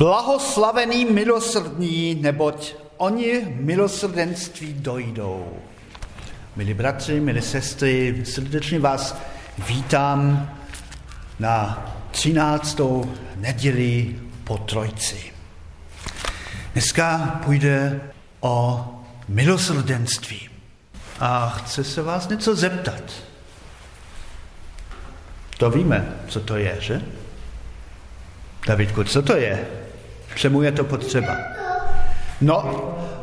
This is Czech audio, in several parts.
Blahoslavený milosrdní, neboť oni milosrdenství dojdou. Milí bratři, milí sestry, srdečně vás vítám na 13. neděli po Trojci. Dneska půjde o milosrdenství. A chce se vás něco zeptat. To víme, co to je, že? Davidku, co to je? Čemu je to potřeba? No,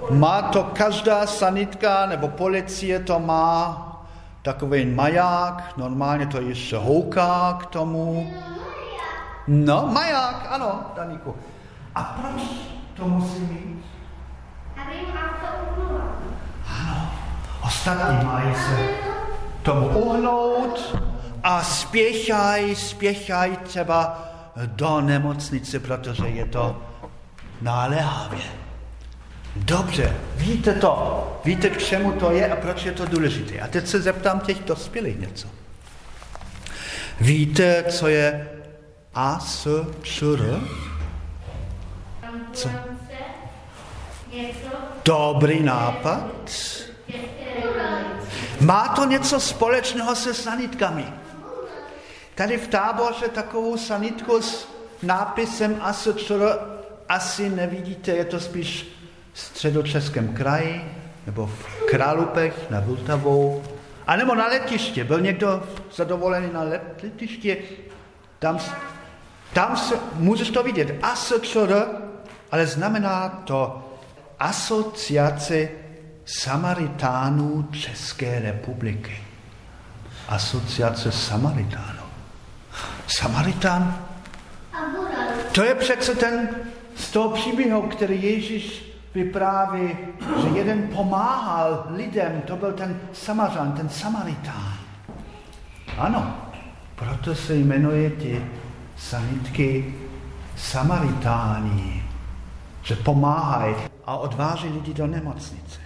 má to každá sanitka nebo policie to má takový maják, normálně to ještě houká k tomu. No, maják, ano, Daníku. A proč to musí mít? Ano, ostatní mají se tomu uhnout a spěchají, spěchají třeba do nemocnice, protože je to náléhavě. Dobře, víte to, víte, k čemu to je a proč je to důležité. A teď se zeptám těch dospělých něco. Víte, co je ASČR? Co? Dobrý nápad. Má to něco společného se sanitkami. Tady v táboře takovou sanitku s nápisem ASČR asi nevidíte, je to spíš v středočeském kraji, nebo v Králupech na Vltavou, a nebo na letiště. Byl někdo zadovolený na letiště? Tam, tam se, můžeš to vidět. ASČR, ale znamená to Asociace Samaritánů České republiky. Asociace Samaritánů. Samaritán? To je přece ten z toho příběhu, který Ježíš vypráví, že jeden pomáhal lidem, to byl ten Samařan, ten Samaritán. Ano, proto se jmenuje ty sanitky Samaritáni, že pomáhají a odváží lidi do nemocnice.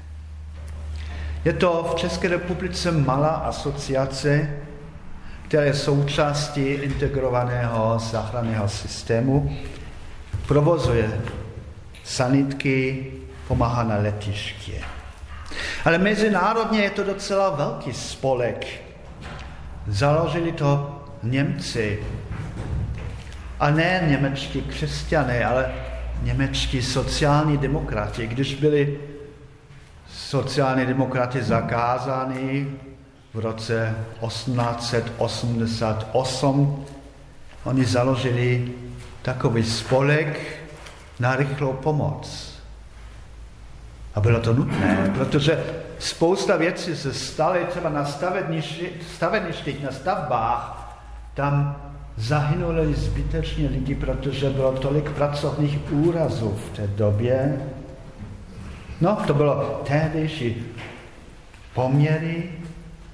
Je to v České republice malá asociace, která je součástí integrovaného záchranného systému provozuje sanitky, pomáhá na letiště. Ale mezinárodně je to docela velký spolek. Založili to Němci. A ne němečtí křesťané, ale němečtí sociální demokrati. Když byli sociální demokrati zakázány v roce 1888, oni založili takový spolek na rychlou pomoc. A bylo to nutné, protože spousta věcí se staly třeba na staveništích, na stavbách, tam zahynuli zbytečně lidi, protože bylo tolik pracovních úrazů v té době. No, to bylo tehdejší poměry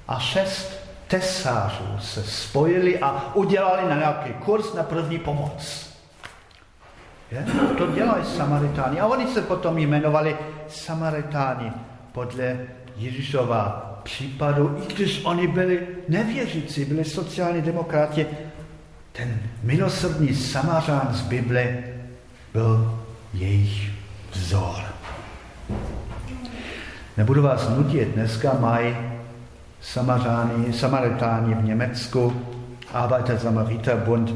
a šest tesářů se spojili a udělali na nějaký kurz na první pomoc. Je? To dělají Samaritáni. A oni se potom jmenovali Samaritáni podle Ježíšova případu, i když oni byli nevěřící, byli sociální demokrati, ten milosrdný Samařán z Bible byl jejich vzor. Nebudu vás nudit, dneska mají Samaritáni v Německu, Arbeiter Samariterbund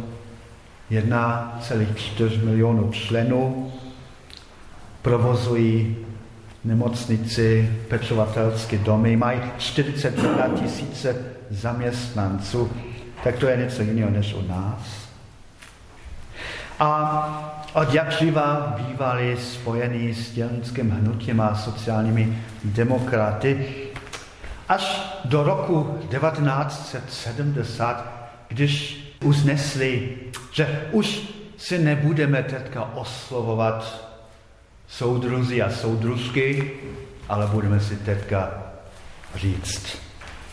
1,4 milionů členů, provozují nemocnici, pečovatelské domy, mají 41 tisíce zaměstnanců, tak to je něco jiného než u nás. A od jak živa bývali spojení s dělnickým hnutím a sociálními demokraty, až do roku 1970, když uznesli, že už si nebudeme teďka oslovovat soudruzi a soudružky, ale budeme si teďka říct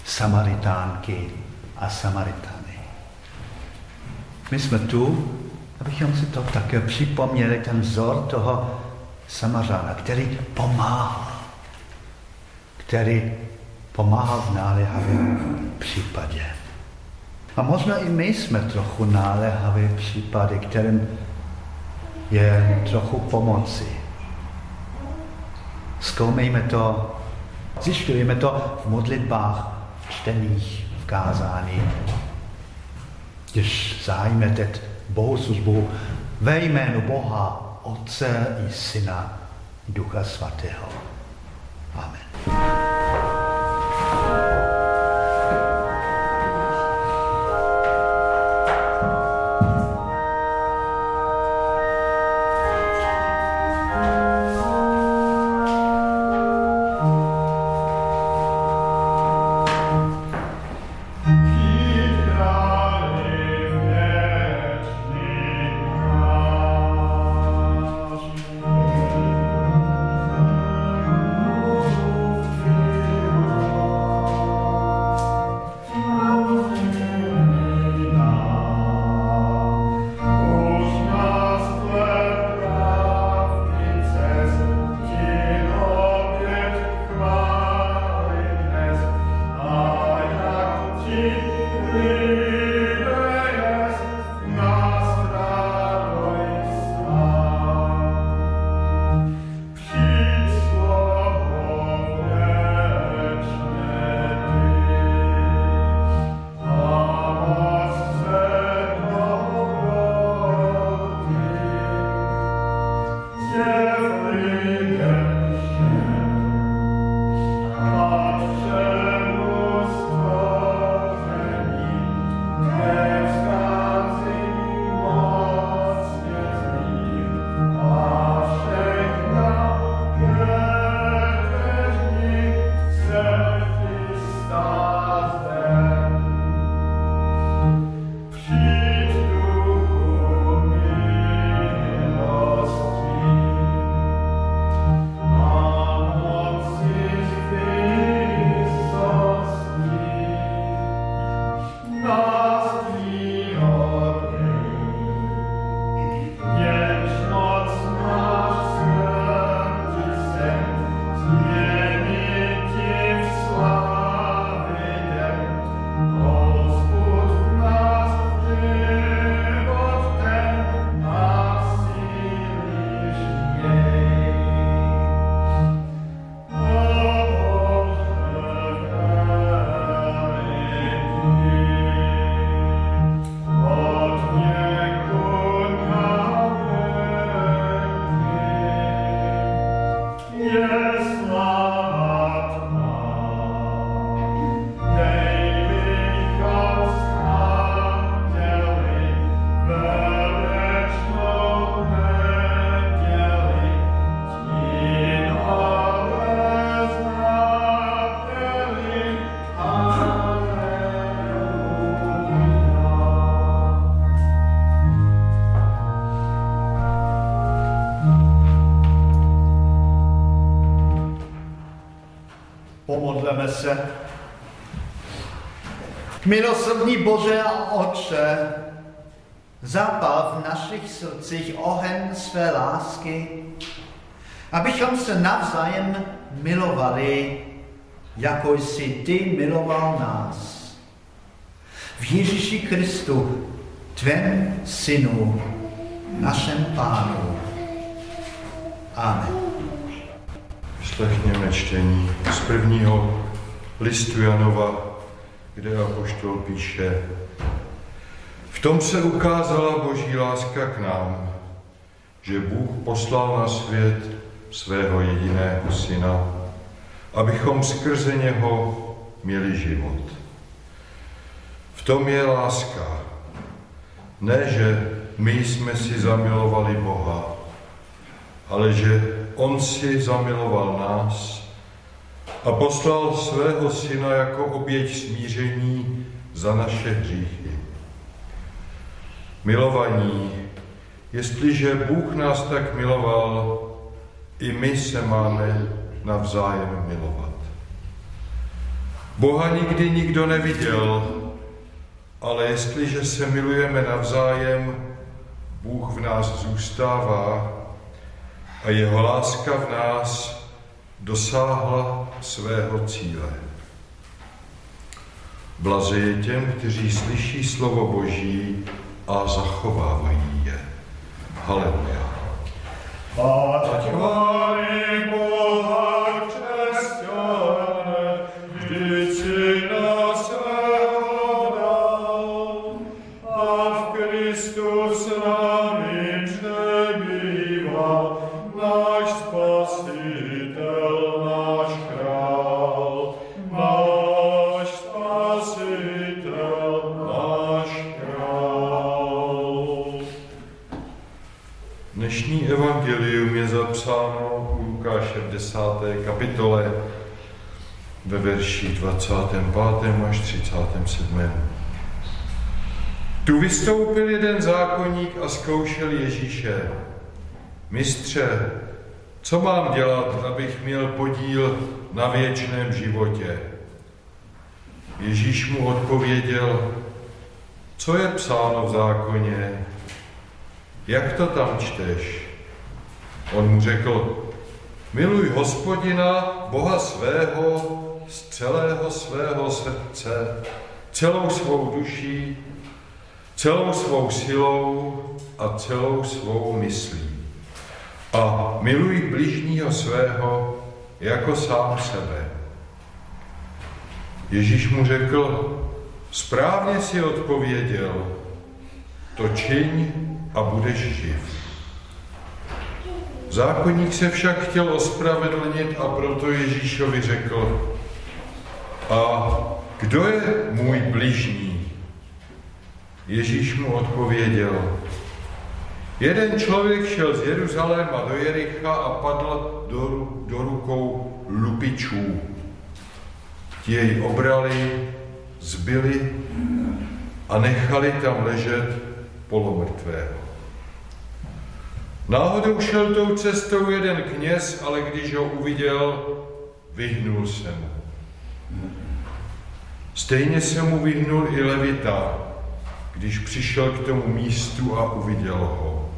Samaritánky a Samaritány. My jsme tu, abychom si to také připomněli, ten vzor toho Samařána, který pomáhá, který pomáhá v náléhavém případě. A možná i my jsme trochu náléhavé případy, kterým je trochu pomoci. Zkoumejme to, zjišťujeme to v modlitbách, v čteních, v kázání. Když zájme teď bohoslužbu ve jménu Boha, Otce i Syna, Ducha Svatého. Amen. Se. Milosrdný Bože a Otče, zapal v našich srdcích oheň své lásky, abychom se navzájem milovali, jako jsi ty miloval nás. V Ježíši Kristu, tvém synu, našem pánu. Amen. Slechněme čtení z prvního listu Janova, kde Apoštol píše, v tom se ukázala boží láska k nám, že Bůh poslal na svět svého jediného syna, abychom skrze něho měli život. V tom je láska. Ne, že my jsme si zamilovali Boha, ale že On si zamiloval nás a poslal svého syna jako oběť smíření za naše hříchy. Milovaní, jestliže Bůh nás tak miloval, i my se máme navzájem milovat. Boha nikdy nikdo neviděl, ale jestliže se milujeme navzájem, Bůh v nás zůstává a jeho láska v nás dosáhla svého cíle. Blaze je těm, kteří slyší slovo Boží a zachovávají je. Haleluja. Ať Boha kapitole ve verši 25. až 37. Tu vystoupil jeden zákonník a zkoušel Ježíše. Mistře, co mám dělat, abych měl podíl na věčném životě? Ježíš mu odpověděl, co je psáno v zákoně, jak to tam čteš? On mu řekl, Miluj hospodina, Boha svého, z celého svého srdce, celou svou duší, celou svou silou a celou svou myslí. A miluj bližního svého jako sám sebe. Ježíš mu řekl, správně si odpověděl, to čiň a budeš živ. Zákonník se však chtěl ospravedlnit a proto Ježíšovi řekl, a kdo je můj bližní? Ježíš mu odpověděl, jeden člověk šel z Jeruzaléma do Jericha a padl do, do rukou lupičů. Ti jej obrali, zbyli a nechali tam ležet polomrtvého. Náhodou šel tou cestou jeden kněz, ale když ho uviděl, vyhnul se mu. Stejně se mu vyhnul i Levita, když přišel k tomu místu a uviděl ho.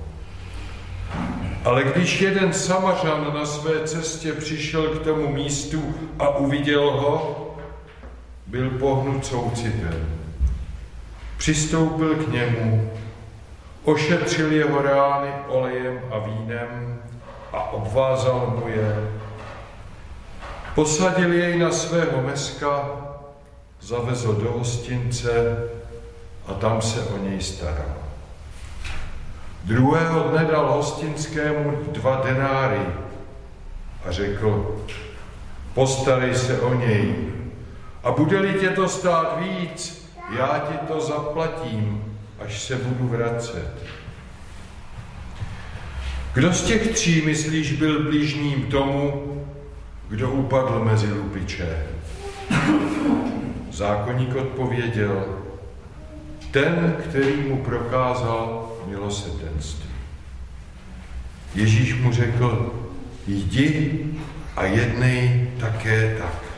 Ale když jeden samařan na své cestě přišel k tomu místu a uviděl ho, byl pohnut soucitem. Přistoupil k němu, Ošetřil jeho rány olejem a vínem a obvázal mu je. Posadil jej na svého meska, zavezl do hostince a tam se o něj staral. Druhého dne dal hostinskému dva denáry a řekl, postarej se o něj a bude-li tě to stát víc, já ti to zaplatím až se budu vracet. Kdo z těch tří, myslíš, byl blížním tomu, kdo upadl mezi lupiče? Zákonník odpověděl, ten, který mu prokázal milosrdenství. Ježíš mu řekl, jdi a jednej také tak.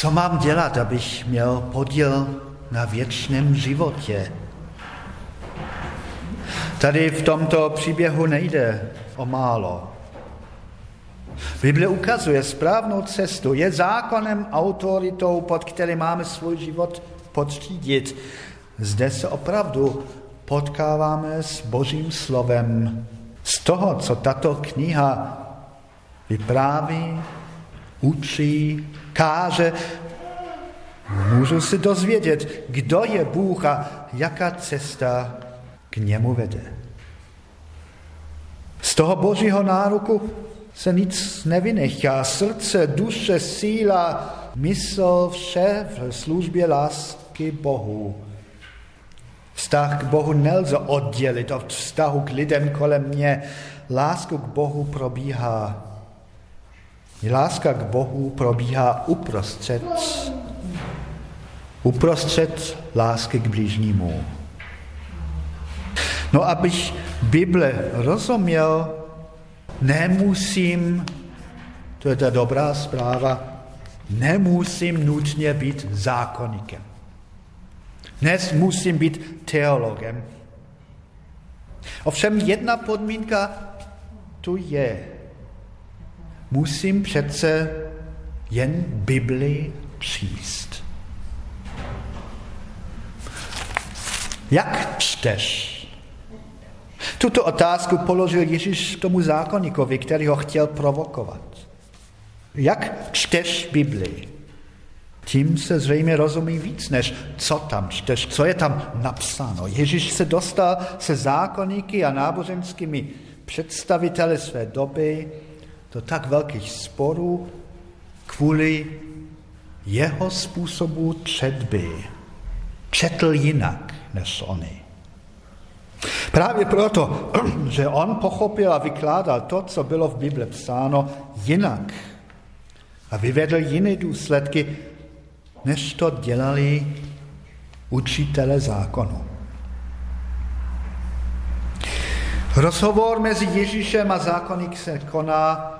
Co mám dělat, abych měl podíl na věčném životě? Tady v tomto příběhu nejde o málo. Bible ukazuje správnou cestu, je zákonem, autoritou, pod který máme svůj život podřídit. Zde se opravdu potkáváme s Božím slovem. Z toho, co tato kniha vypráví, učí, káže, můžu si dozvědět, kdo je Bůh a jaká cesta k němu vede. Z toho božího náruku se nic nevynechá. Srdce, duše, síla, mysl, vše v službě lásky Bohu. Vztah k Bohu nelze oddělit od vztahu k lidem kolem mě. Láska k Bohu probíhá. Láska k Bohu probíhá uprostřed, uprostřed lásky k blížnímu. No, abych Bible rozuměl, nemusím, to je ta dobrá zpráva, nemusím nutně být zákonníkem. Dnes musím být teologem. Ovšem jedna podmínka tu je. Musím přece jen Bibli číst. Jak čteš? Tuto otázku položil Ježíš tomu zákonníkovi, který ho chtěl provokovat. Jak čteš Bibli? Tím se zřejmě rozumí víc, než co tam čteš, co je tam napsáno. Ježíš se dostal se zákonníky a náboženskými představiteli své doby do tak velkých sporů kvůli jeho způsobu četby. Četl jinak než oni. Právě proto, že on pochopil a vykládal to, co bylo v Bibli psáno, jinak a vyvedl jiné důsledky, než to dělali učitele zákonu. Rozhovor mezi Ježíšem a zákonník se, koná,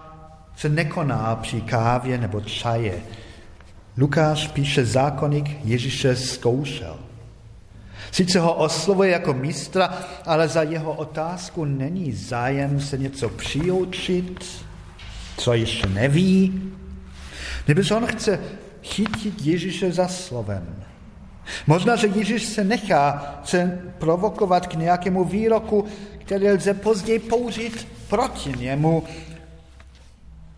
se nekoná při kávě nebo čaje. Lukáš píše, zákonník Ježíše zkoušel. Sice ho oslovuje jako mistra, ale za jeho otázku není zájem se něco přiučit, co ještě neví, nebo on chce chytit Ježíše za slovem. Možná, že Ježíš se nechá se provokovat k nějakému výroku, který lze později použít proti němu.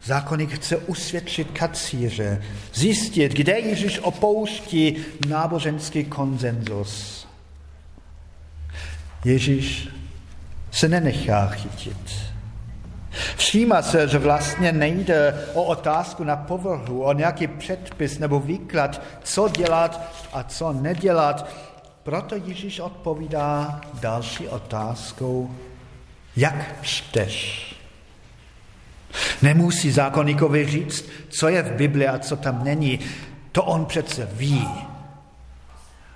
Zákonník chce usvědčit kacíře, zjistit, kde Ježíš opouští náboženský konsenzus. Ježíš se nenechá chytit. Všímá se, že vlastně nejde o otázku na povrhu, o nějaký předpis nebo výklad, co dělat a co nedělat. Proto Ježíš odpovídá další otázkou, jak čteš? Nemusí zákonníkovi říct, co je v Bibli a co tam není. To on přece ví.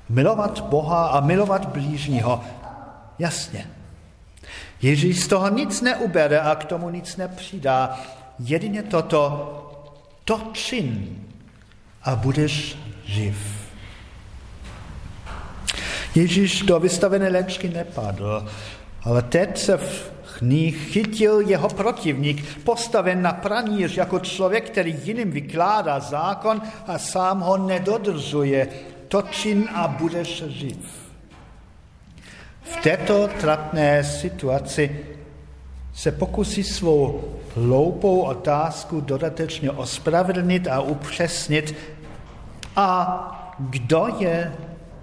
Milovat Boha a milovat blížního, Jasně. Ježíš z toho nic neubere a k tomu nic nepřidá. Jedině toto, to čin a budeš živ. Ježíš do vystavené léčky nepadl, ale teď se v ní chytil jeho protivník, postaven na praníř jako člověk, který jiným vykládá zákon a sám ho nedodržuje. To čin a budeš živ. V této trapné situaci se pokusí svou hloupou otázku dodatečně ospravedlnit a upřesnit, a kdo je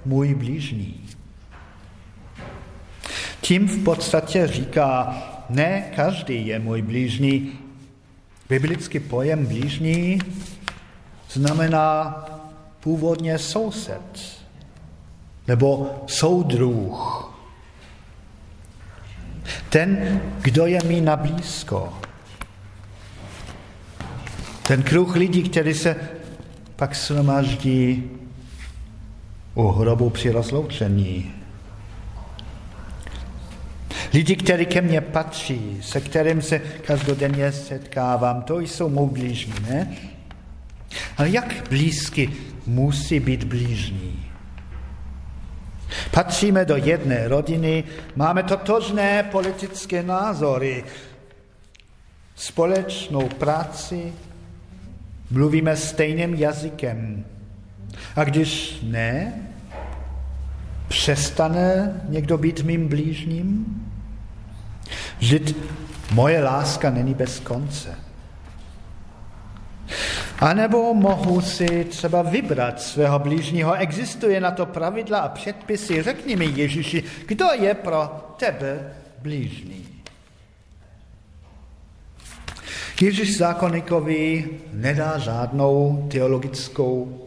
můj blížní? Tím v podstatě říká, ne každý je můj blížní. Biblický pojem blížní znamená původně soused nebo soudruh ten, kdo je mi na blízko. Ten kruh lidí, který se pak shromaždí u hrobu při rozloučení. Lidi, kteří ke mně patří, se kterým se každodenně setkávám, to jsou mou blížní, ne? Ale jak blízky musí být blížní? Patříme do jedné rodiny, máme totožné politické názory, společnou práci, mluvíme stejným jazykem. A když ne, přestane někdo být mým blížním? Žid moje láska není bez konce. A nebo mohu si třeba vybrat svého blížního. Existuje na to pravidla a předpisy. Řekni mi, Ježíši, kdo je pro tebe blížný? Ježíš zákonníkovi nedá žádnou teologickou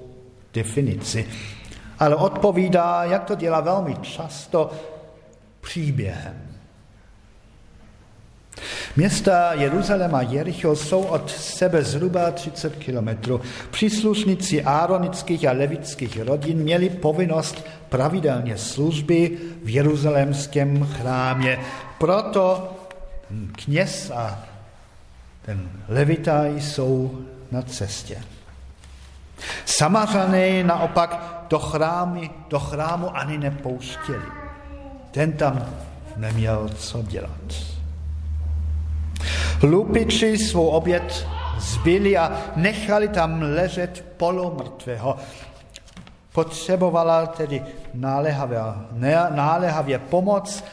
definici, ale odpovídá, jak to dělá velmi často, příběhem. Města Jeruzalém a Jericho jsou od sebe zhruba 30 kilometrů. Příslušníci áronických a levických rodin měli povinnost pravidelně služby v jeruzalémském chrámě. Proto kněz a ten levitaj jsou na cestě. Samařané naopak do, chrámy, do chrámu ani nepouštěli. Ten tam neměl co dělat. Lupiči svou oběd zbyli a nechali tam ležet polomrtvého. Potřebovala tedy náléhavě, náléhavě pomoc,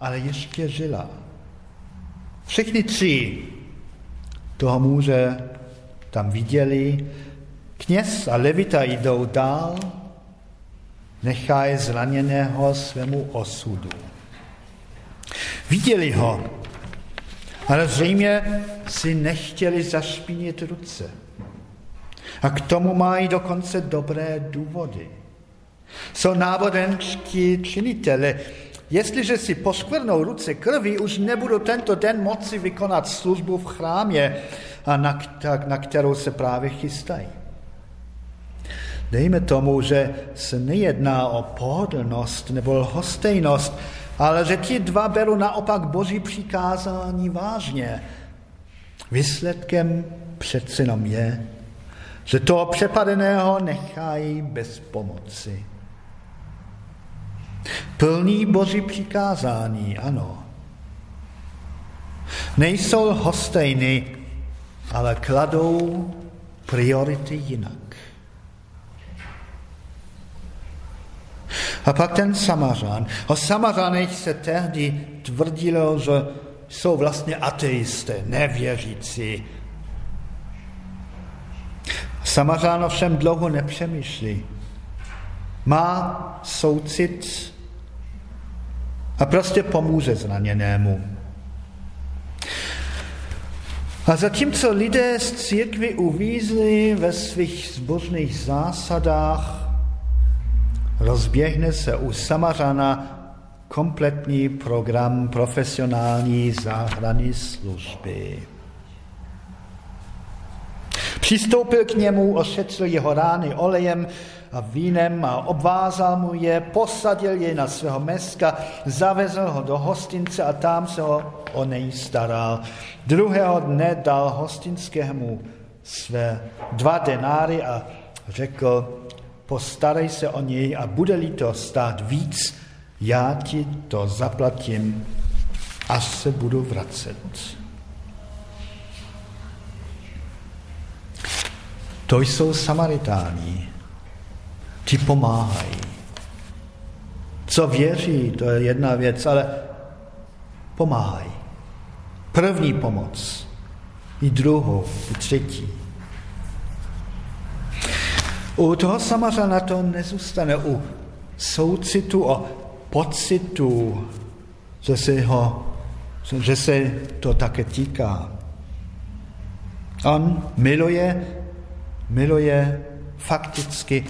ale ještě žila. Všichni tři toho muže tam viděli. Kněz a levita jdou dál, nechají zraněného svému osudu. Viděli ho, ale zřejmě si nechtěli zašpínit ruce. A k tomu mají dokonce dobré důvody. Jsou nábodenští činitele. Jestliže si poskvrnou ruce krví, už nebudu tento den moci vykonat službu v chrámě, a na, na kterou se právě chystají. Dejme tomu, že se nejedná o pohodlnost nebo lhostejnost, ale že ti dva berou naopak boží přikázání vážně. Výsledkem přece jenom je, že toho přepadeného nechají bez pomoci. Plní boží přikázání, ano. Nejsou hostejny, ale kladou priority jinak. A pak ten Samařán. O Samařánech se tehdy tvrdilo, že jsou vlastně ateisté, nevěřící. Samařán ovšem dlouho nepřemýšlí. Má soucit a prostě pomůže zraněnému. A zatímco lidé z církvy uvízli ve svých zbožných zásadách, rozběhne se u Samařana kompletní program profesionální záhrany služby. Přistoupil k němu, ošetřil jeho rány olejem a vínem a obvázal mu je, posadil jej na svého meska, zavezl ho do hostince a tam se ho o něj staral. Druhého dne dal hostinskému své dva denáry a řekl, postarej se o něj a bude-li to stát víc, já ti to zaplatím, až se budu vracet. To jsou Samaritáni. Ti pomáhají. Co věří, to je jedna věc, ale pomáhají. První pomoc, i druhou, i třetí. U toho Samařana to nezůstane, u soucitu o pocitu, že se, ho, že se to také týká. On miluje, miluje fakticky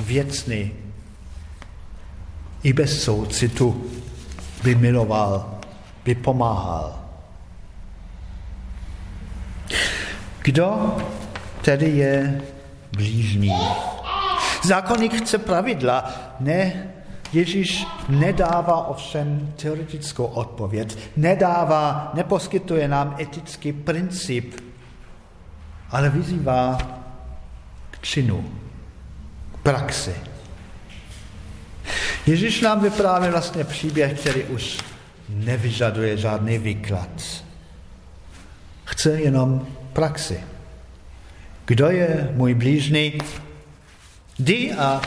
věcný. I bez soucitu by miloval, by pomáhal. Kdo tedy je blížní. Zákonník chce pravidla, ne Ježíš nedává ovšem teoretickou odpověď, nedává, neposkytuje nám etický princip, ale vyzývá činu, praxi. Ježíš nám vypráví vlastně příběh, který už nevyžaduje žádný výklad. Chce jenom praxi. Kdo je můj blížný? Jdi a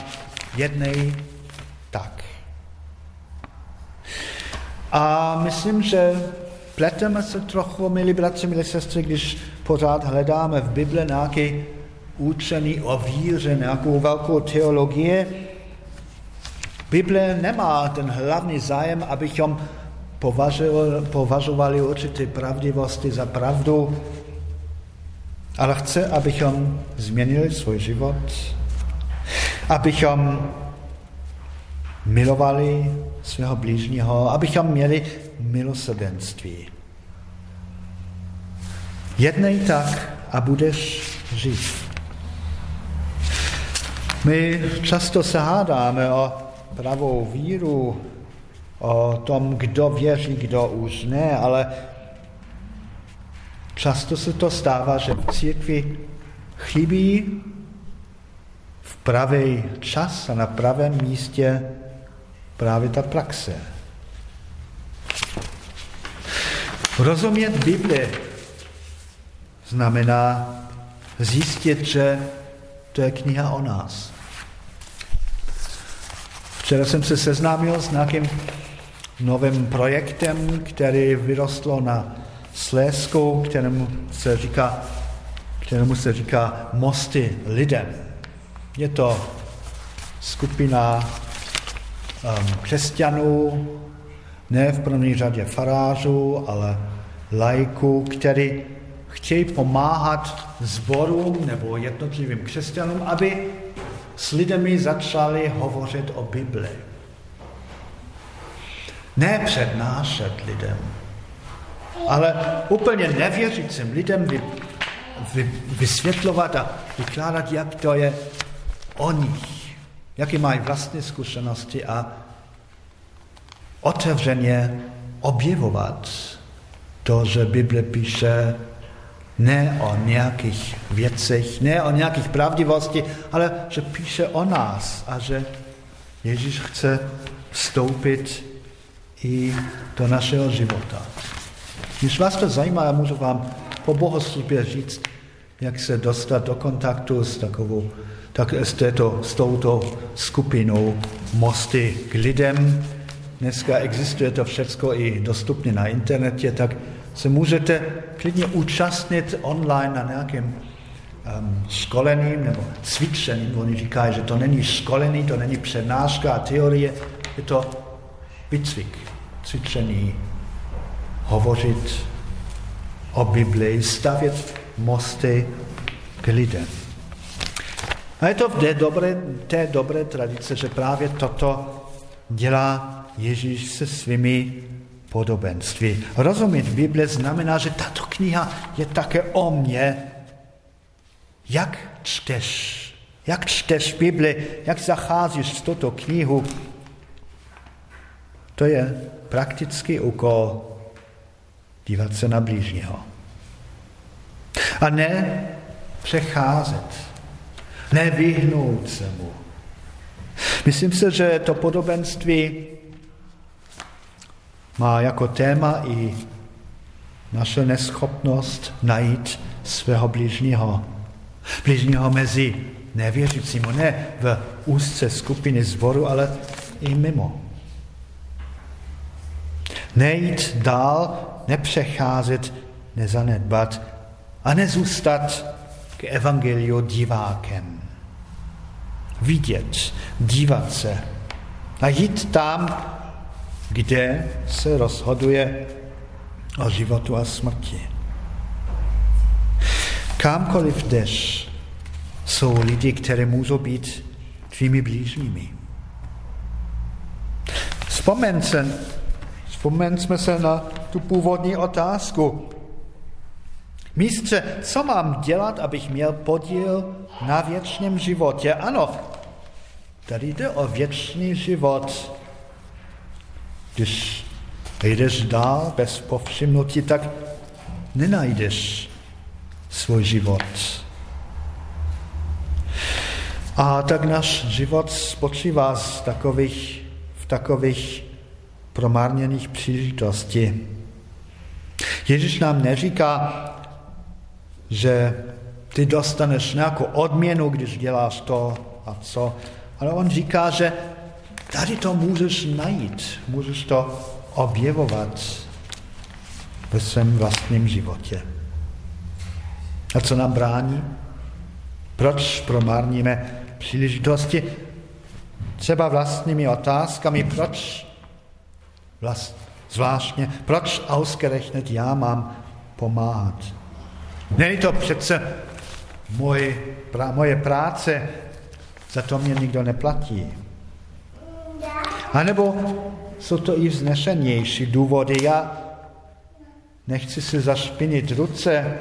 jednej tak. A myslím, že pleteme se trochu, milí bratři, milí sestry, když pořád hledáme v Bible nějaké učení o víře, nějakou velkou teologie. Bible nemá ten hlavní zájem, abychom považovali určité pravdivosti za pravdu, ale chce, abychom změnili svůj život, abychom milovali svého blížního, abychom měli milosrdenství. Jednej tak a budeš žít. My často se hádáme o pravou víru, o tom, kdo věří, kdo už ne, ale často se to stává, že v církvi chybí v pravý čas a na pravém místě právě ta praxe. Rozumět Bibli znamená zjistit, že to je kniha o nás. Včera jsem se seznámil s nějakým novým projektem, který vyrostlo na Slésku, kterému se říká, kterému se říká Mosty lidem. Je to skupina um, křesťanů, ne v první řadě farářů, ale lajků, který chtějí pomáhat zborům nebo jednotlivým křesťanům, aby s lidmi začali hovořit o Bibli. Ne přednášet lidem, ale úplně nevěřícím lidem vy, vy, vysvětlovat a vykládat, jak to je o nich, jaké mají vlastní zkušenosti a otevřeně objevovat to, že Bible píše ne o nějakých věcech, ne o nějakých pravdivosti, ale že píše o nás a že Ježíš chce vstoupit i do našeho života. Když vás to zajímá, já můžu vám po bohoslužbě říct, jak se dostat do kontaktu s takovou, tak s, této, s touto skupinou Mosty k lidem. Dneska existuje to všechno i dostupně na internetě, tak se můžete klidně účastnit online na nějakém um, školeným nebo cvičeným. Oni říkají, že to není školený, to není přednáška a teorie, je to výcvik, cvičení, hovořit o Biblii, stavět mosty k lidem. A je to v té dobré, té dobré tradice, že právě toto dělá Ježíš se svými podobenství. Rozumět Bible znamená, že tato kniha je také o mně. Jak čteš? Jak čteš Bibli? Jak zacházíš s touto knihu? To je praktický úkol dívat se na blížního. A ne přecházet, ne vyhnout se mu. Myslím si, že to podobenství má jako téma i naše neschopnost najít svého blížního. Blížního mezi nevěřícími, ne v úzce skupiny zboru, ale i mimo. Nejít dál, nepřecházet, nezanedbat a nezůstat k evangeliu divákem. Vidět, dívat se a jít tam, kde se rozhoduje o životu a smrti. Kamkoliv jdeš, jsou lidi, které můžou být tvými blížními. Vzpomeň se, vzpomeňme se na tu původní otázku. Mistře, co mám dělat, abych měl podíl na věčném životě? Ano, tady jde o věčný život. Když jdeš dál bez povšimnutí, tak nenajdeš svůj život. A tak náš život spočívá z takových, v takových promárněných příležitostí. Ježíš nám neříká, že ty dostaneš nějakou odměnu, když děláš to a co, ale on říká, že tady to můžeš najít, můžeš to objevovat ve svém vlastním životě. A co nám brání? Proč promárníme příležitosti? Třeba vlastními otázkami, proč vlast, zvláštně, proč ausgerechnet já mám pomáhat? Není to přece moje, pra, moje práce, za to mě nikdo neplatí. A nebo jsou to i vznešenější důvody. Já nechci si zašpinit ruce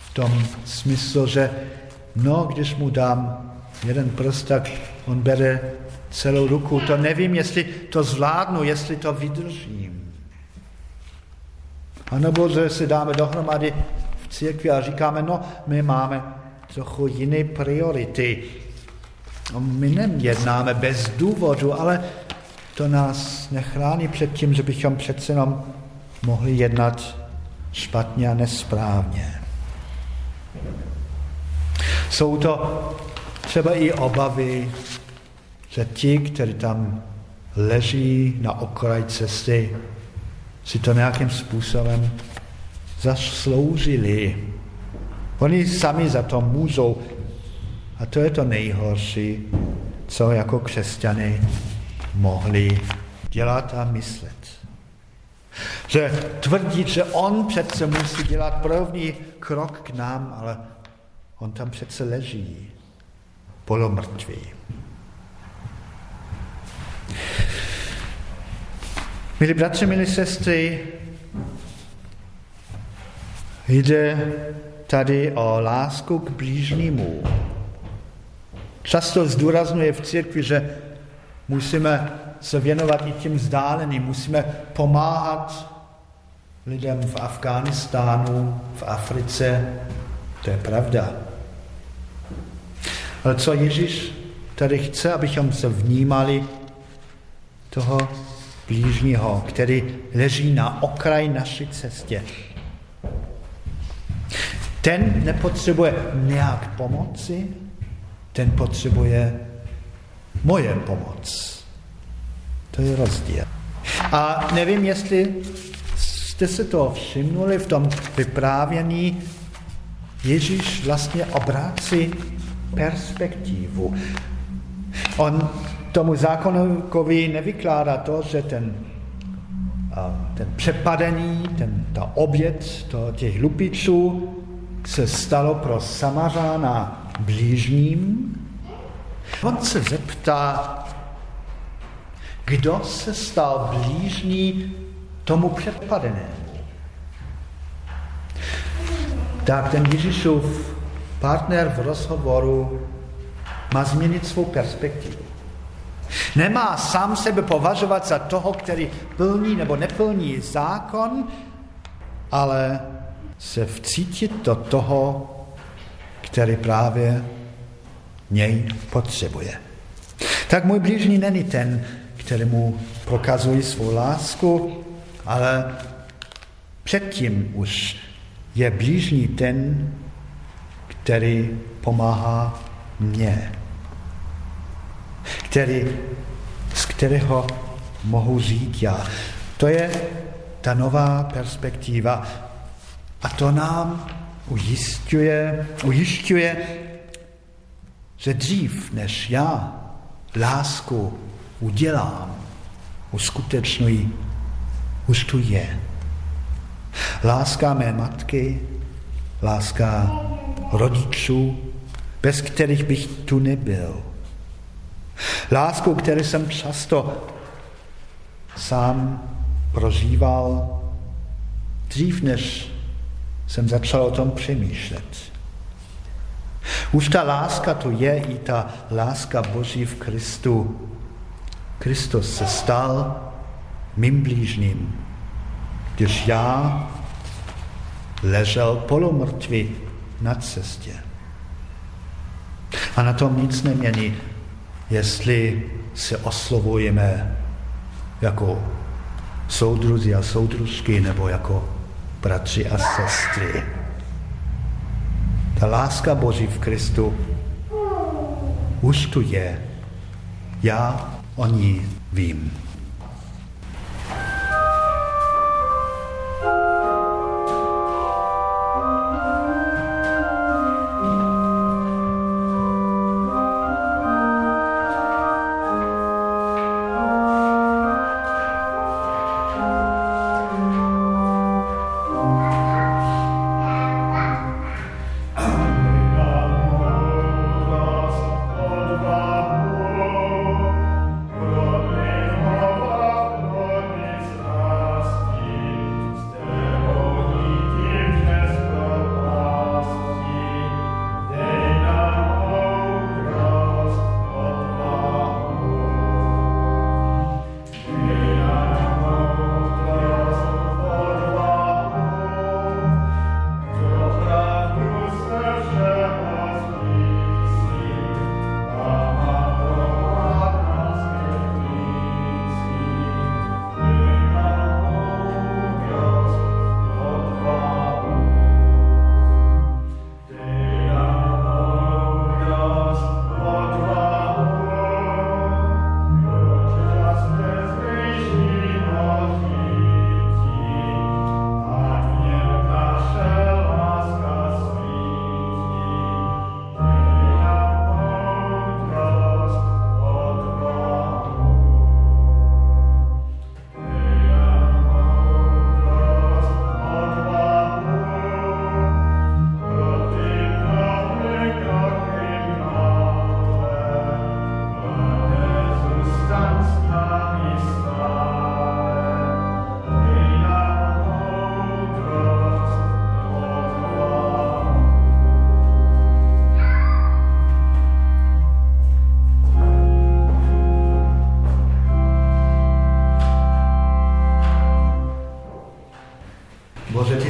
v tom smyslu, že no, když mu dám jeden prst, tak on bere celou ruku. To nevím, jestli to zvládnu, jestli to vydržím. A nebo že si dáme dohromady v církvi a říkáme, no, my máme trochu jiné priority. No, my nejednáme bez důvodu, ale to nás nechrání před tím, že bychom přece jenom mohli jednat špatně a nesprávně. Jsou to třeba i obavy, že ti, kteří tam leží na okraji cesty, si to nějakým způsobem zasloužili. Oni sami za to můžou. A to je to nejhorší, co jako křesťany mohli dělat a myslet. Že tvrdit, že on přece musí dělat první krok k nám, ale on tam přece leží, polomrtvý. Milí bratři, milí sestry, jde tady o lásku k blížnímu. Často zdůrazňuje v církvi, že musíme se věnovat i těm vzdáleným, musíme pomáhat lidem v Afghánistánu, v Africe. To je pravda. Ale co Ježíš tady chce, abychom se vnímali toho blížního, který leží na okraji naší cestě. Ten nepotřebuje nějak pomoci, ten potřebuje moje pomoc. To je rozdíl. A nevím, jestli jste se to všimnuli v tom vyprávění, Ježíš vlastně obrácí perspektivu. On tomu zákonníkovi nevykládá to, že ten, ten přepadený, ten, ta oběd to, těch lupičů se stalo pro Samařána blížním. On se zeptá, kdo se stal blížní tomu přepadenému. Tak ten Ježíšův partner v rozhovoru má změnit svou perspektivu. Nemá sám sebe považovat za toho, který plní nebo neplní zákon, ale se vcítit do toho, který právě něj potřebuje. Tak můj blížní není ten, kterému prokazují svou lásku, ale předtím už je blížní ten, který pomáhá mně který, z kterého mohu žít já. To je ta nová perspektiva. A to nám ujišťuje, ujišťuje, že dřív, než já lásku udělám, uskutečnuji, už tu je. Láska mé matky, láska rodičů, bez kterých bych tu nebyl. Lásku, kterou jsem často sám prožíval, dřív než jsem začal o tom přemýšlet. Už ta láska tu je i ta láska Boží v Kristu. Kristus se stal mým blížným, když já ležel polomrtvý na cestě. A na tom nic nemění, jestli se oslovujeme jako soudruzi a soudružky nebo jako bratři a sestry. Ta láska Boží v Kristu už tu je. Já o ní vím.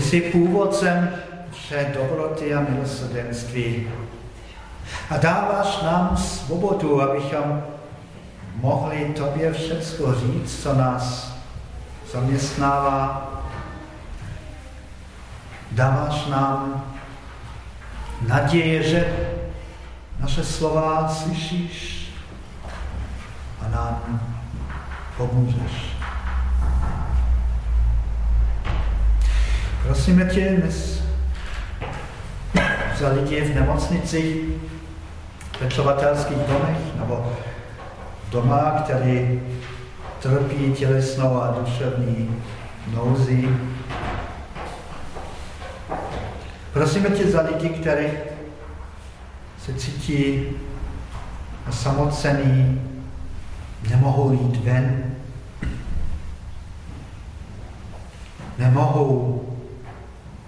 Jsi původcem vše dobroty a milosrdenství. A dáváš nám svobodu, abychom mohli tobě všecko říct, co nás zaměstnává. Dáváš nám naděje, že naše slova slyšíš a nám pomůžeš. Prosíme tě dnes za lidi v nemocnici, pečovatelských domech nebo doma, který trpí tělesnou a duševní nouzi. Prosíme tě za lidi, kteří se cítí samocený, nemohou jít ven, nemohou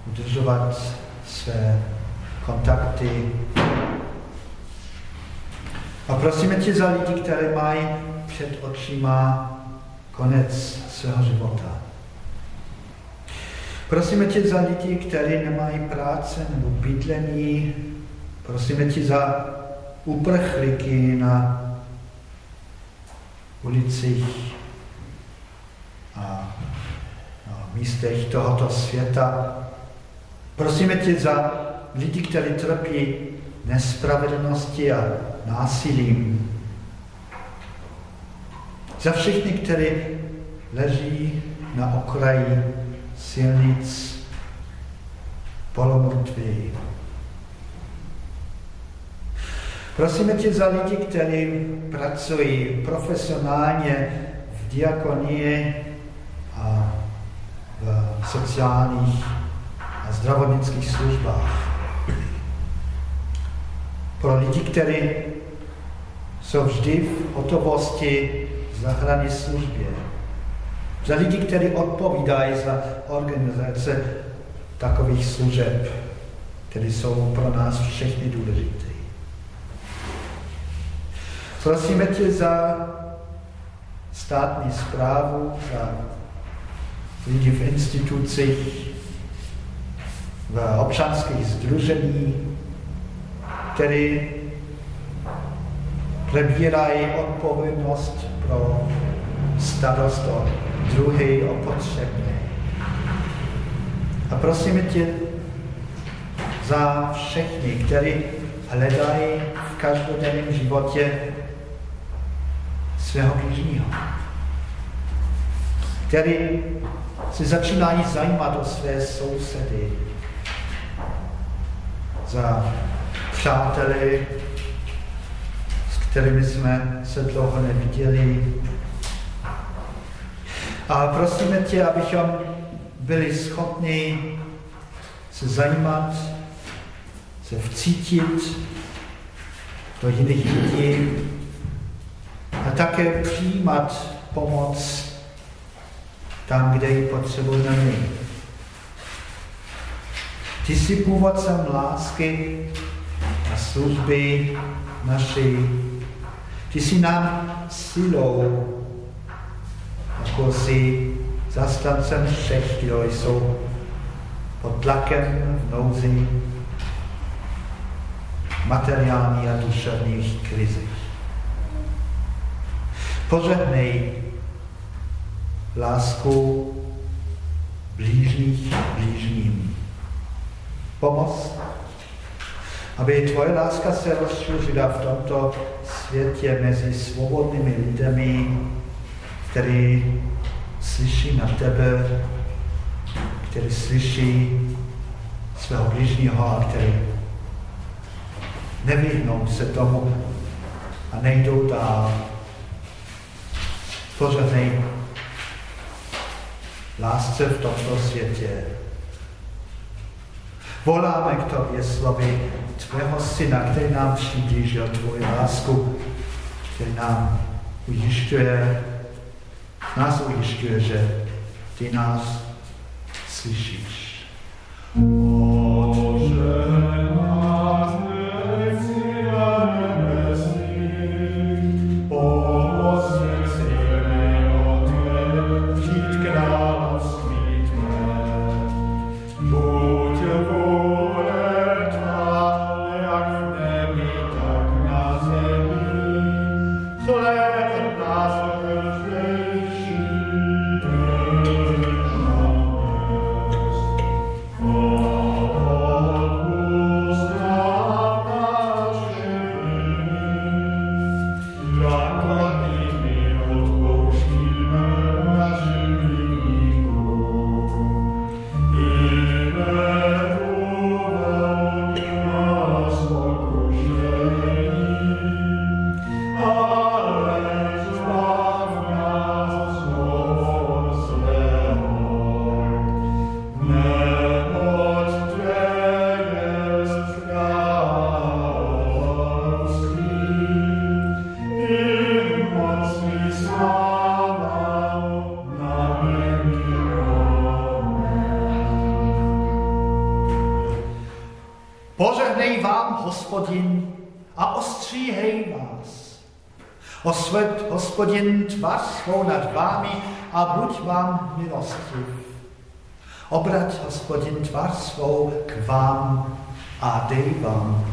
udržovat své kontakty. A prosíme tě za lidi, které mají před očima konec svého života. Prosíme tě za lidi, kteří nemají práce nebo bydlení. Prosíme tě za uprchlíky na ulicích a místech tohoto světa. Prosíme tě za lidi, kteří trpí nespravedlnosti a násilím. Za všechny, kteří leží na okraji silnic polomrtví. Prosíme tě za lidi, kteří pracují profesionálně v diakonii a v sociálních a zdravotnických službách. Pro lidi, kteří jsou vždy v hotovosti zachrany službě. Za lidi, kteří odpovídají za organizace takových služeb, které jsou pro nás všechny důležité. Prosíme tě za státní zprávu, za lidi v institucích, v občanských združení, který přebírají odpovědnost pro starost o druhý, o potřebné. A prosíme tě za všechny, kteří hledají v každodenním životě svého blížního, který se začínají zajímat o své sousedy, za přáteli, s kterými jsme se dlouho neviděli. A prosíme tě, abychom byli schopni se zajímat, se vcítit do jiných lidí a také přijímat pomoc tam, kde ji potřebujeme my. Ty jsi původcem lásky a služby naší. Ty jsi nám silou, jako jsi zastancem všech, kdo jsou pod tlakem v nouzi materiální a duševních krizích. Požehnej lásku blížních blížním. Pomoc, aby tvoje láska se rozšířila v tomto světě mezi svobodnými lidmi, který slyší na tebe, který slyší svého blížního a který nevyhnou se tomu a nejdou dál. Pořadnej lásce v tomto světě. Voláme k tobě slovy tvého syna, který nám přiblížil tvoji lásku, který nám ujišťuje, nás ujišťuje, že ty nás slyšíš. Bože, hospodin tvář svou nad vámi a buď vám milostiv. Obrať hospodin tvář svou k vám a dej vám.